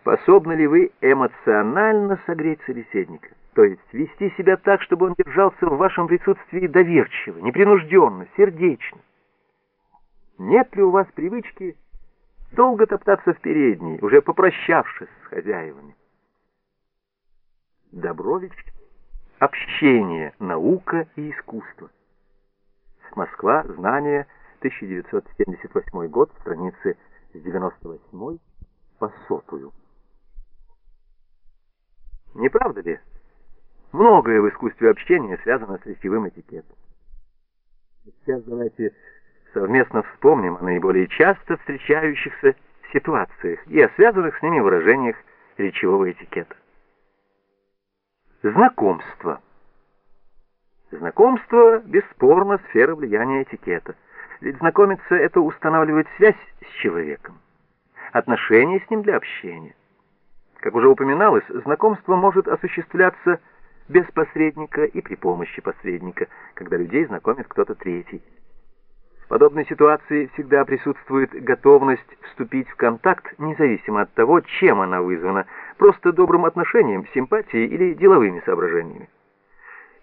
Способны ли вы эмоционально согреть собеседника? То есть вести себя так, чтобы он держался в вашем присутствии доверчиво, непринужденно, сердечно? Нет ли у вас привычки долго топтаться в передней, уже попрощавшись с хозяевами? Добрович «Общение, наука и искусство». Москва, знания, 1978 год, страницы с 98 по сотую. Правда ли? Многое в искусстве общения связано с речевым этикетом. Сейчас давайте совместно вспомним о наиболее часто встречающихся ситуациях и о связанных с ними выражениях речевого этикета. Знакомство. Знакомство – бесспорно сфера влияния этикета. Ведь знакомиться – это устанавливать связь с человеком, отношения с ним для общения. Как уже упоминалось, знакомство может осуществляться без посредника и при помощи посредника, когда людей знакомит кто-то третий. В подобной ситуации всегда присутствует готовность вступить в контакт, независимо от того, чем она вызвана, просто добрым отношением, симпатией или деловыми соображениями.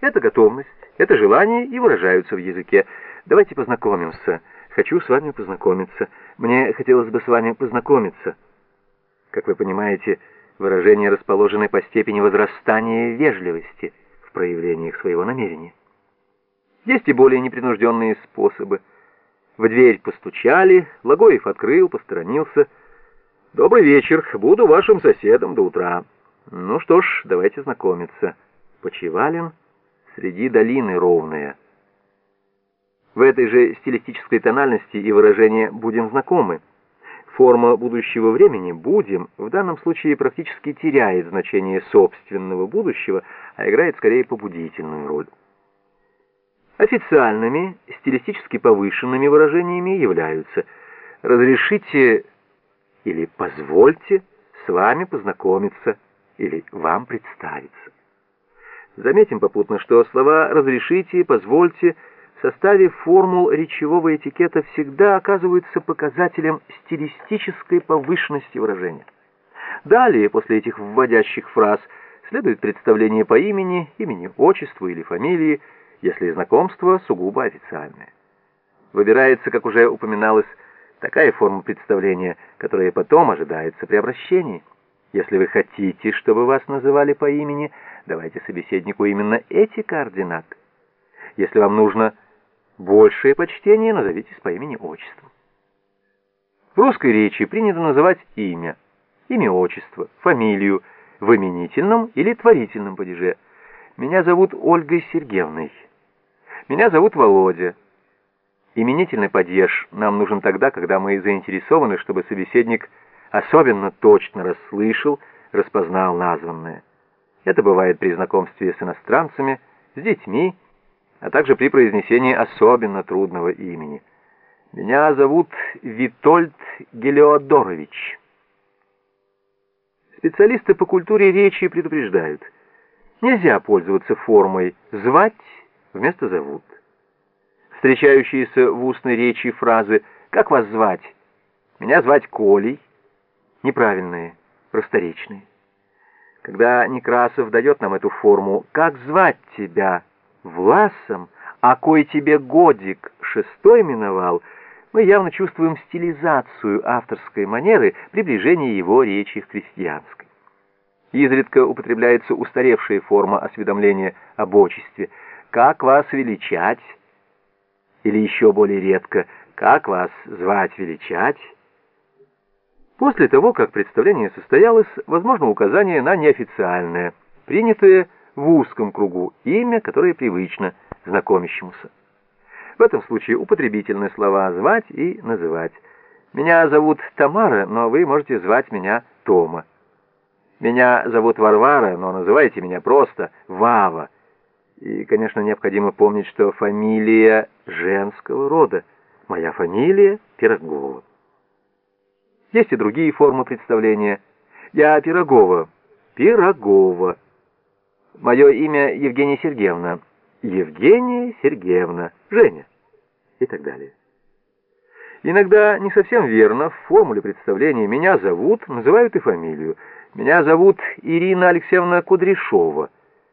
Эта готовность, это желание и выражаются в языке. Давайте познакомимся. Хочу с вами познакомиться. Мне хотелось бы с вами познакомиться. Как вы понимаете, выражения расположены по степени возрастания вежливости в проявлениях своего намерения. Есть и более непринужденные способы. В дверь постучали, Логоев открыл, посторонился. «Добрый вечер, буду вашим соседом до утра». «Ну что ж, давайте знакомиться». Почевалин среди долины ровная. В этой же стилистической тональности и выражение «будем знакомы». Форма будущего времени «будем» в данном случае практически теряет значение собственного будущего, а играет скорее побудительную роль. Официальными, стилистически повышенными выражениями являются «разрешите» или «позвольте» с вами познакомиться или «вам представиться». Заметим попутно, что слова «разрешите», «позвольте» в составе формул речевого этикета всегда оказываются показателем стилистической повышенности выражения. Далее, после этих вводящих фраз, следует представление по имени, имени, отчеству или фамилии, если знакомство сугубо официальное. Выбирается, как уже упоминалось, такая форма представления, которая потом ожидается при обращении. Если вы хотите, чтобы вас называли по имени, давайте собеседнику именно эти координаты. Если вам нужно большее почтение, назовитесь по имени-отчеству. В русской речи принято называть имя, имя-отчество, фамилию в именительном или творительном падеже. Меня зовут Ольгой Сергеевной. Меня зовут Володя. Именительный падеж нам нужен тогда, когда мы заинтересованы, чтобы собеседник особенно точно расслышал, распознал названное. Это бывает при знакомстве с иностранцами, с детьми, а также при произнесении особенно трудного имени. Меня зовут Витольд Гелиодорович. Специалисты по культуре речи предупреждают. Нельзя пользоваться формой «звать» вместо «зовут». Встречающиеся в устной речи фразы «Как вас звать?» «Меня звать Колей» неправильные, просторечные. Когда Некрасов дает нам эту форму «Как звать тебя?» Власом, а кой тебе годик шестой миновал, мы явно чувствуем стилизацию авторской манеры, приближение его речи к крестьянской. Изредка употребляется устаревшая форма осведомления об отчестве. «Как вас величать?» Или еще более редко «Как вас звать величать?» После того, как представление состоялось, возможно указание на неофициальное, принятое в узком кругу имя, которое привычно знакомящемуся. В этом случае употребительные слова «звать» и «называть». «Меня зовут Тамара, но вы можете звать меня Тома». «Меня зовут Варвара, но называйте меня просто Вава». И, конечно, необходимо помнить, что фамилия женского рода. Моя фамилия Пирогова. Есть и другие формы представления. Я Пирогова. Пирогова. Мое имя Евгения Сергеевна. Евгения Сергеевна. Женя. И так далее. Иногда не совсем верно в формуле представления «меня зовут» называют и фамилию. Меня зовут Ирина Алексеевна Кудряшова.